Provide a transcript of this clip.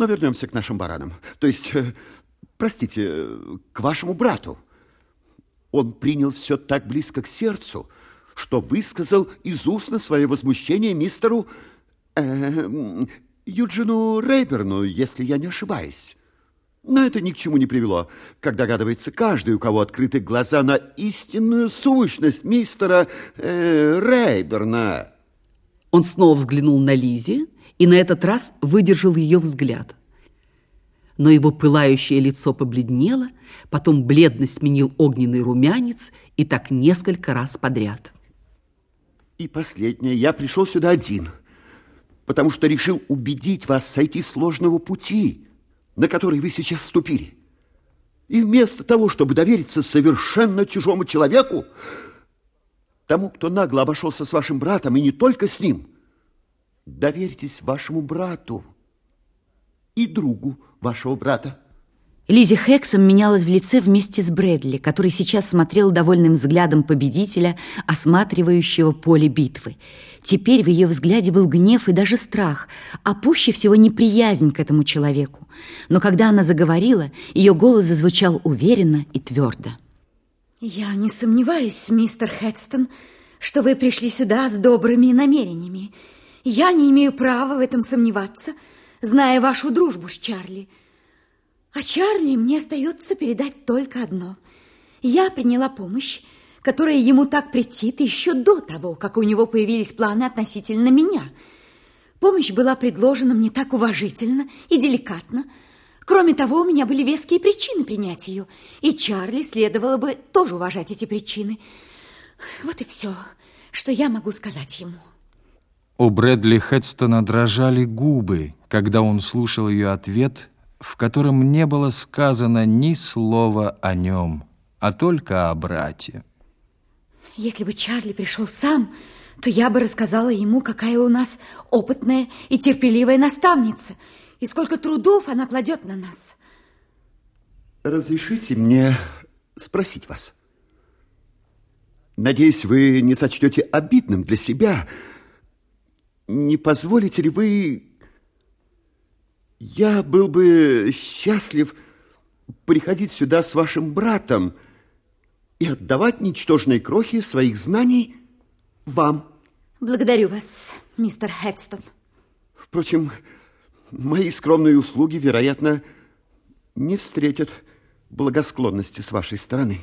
Но вернемся к нашим баранам. То есть, э, простите, к вашему брату. Он принял все так близко к сердцу, что высказал из устно свое возмущение мистеру э, Юджину Рейберну, если я не ошибаюсь. Но это ни к чему не привело, как догадывается каждый, у кого открыты глаза на истинную сущность мистера э, Рейберна. Он снова взглянул на Лизи и на этот раз выдержал ее взгляд. Но его пылающее лицо побледнело, потом бледность сменил огненный румянец и так несколько раз подряд. И последнее, я пришел сюда один, потому что решил убедить вас сойти с сложного пути – на который вы сейчас ступили. И вместо того, чтобы довериться совершенно чужому человеку, тому, кто нагло обошелся с вашим братом, и не только с ним, доверьтесь вашему брату и другу вашего брата. Лизи Хексом менялась в лице вместе с Брэдли, который сейчас смотрел довольным взглядом победителя, осматривающего поле битвы. Теперь в ее взгляде был гнев и даже страх, а пуще всего неприязнь к этому человеку. Но когда она заговорила, ее голос зазвучал уверенно и твердо. «Я не сомневаюсь, мистер Хедстон, что вы пришли сюда с добрыми намерениями. Я не имею права в этом сомневаться, зная вашу дружбу с Чарли». А Чарли мне остается передать только одно. Я приняла помощь, которая ему так претит еще до того, как у него появились планы относительно меня. Помощь была предложена мне так уважительно и деликатно. Кроме того, у меня были веские причины принять ее, и Чарли следовало бы тоже уважать эти причины. Вот и все, что я могу сказать ему. У Брэдли Хедстона дрожали губы, когда он слушал ее ответ – в котором не было сказано ни слова о нем, а только о брате. Если бы Чарли пришел сам, то я бы рассказала ему, какая у нас опытная и терпеливая наставница, и сколько трудов она кладет на нас. Разрешите мне спросить вас. Надеюсь, вы не сочтете обидным для себя. Не позволите ли вы я был бы счастлив приходить сюда с вашим братом и отдавать ничтожные крохи своих знаний вам. Благодарю вас, мистер Хедстон. Впрочем, мои скромные услуги, вероятно, не встретят благосклонности с вашей стороны.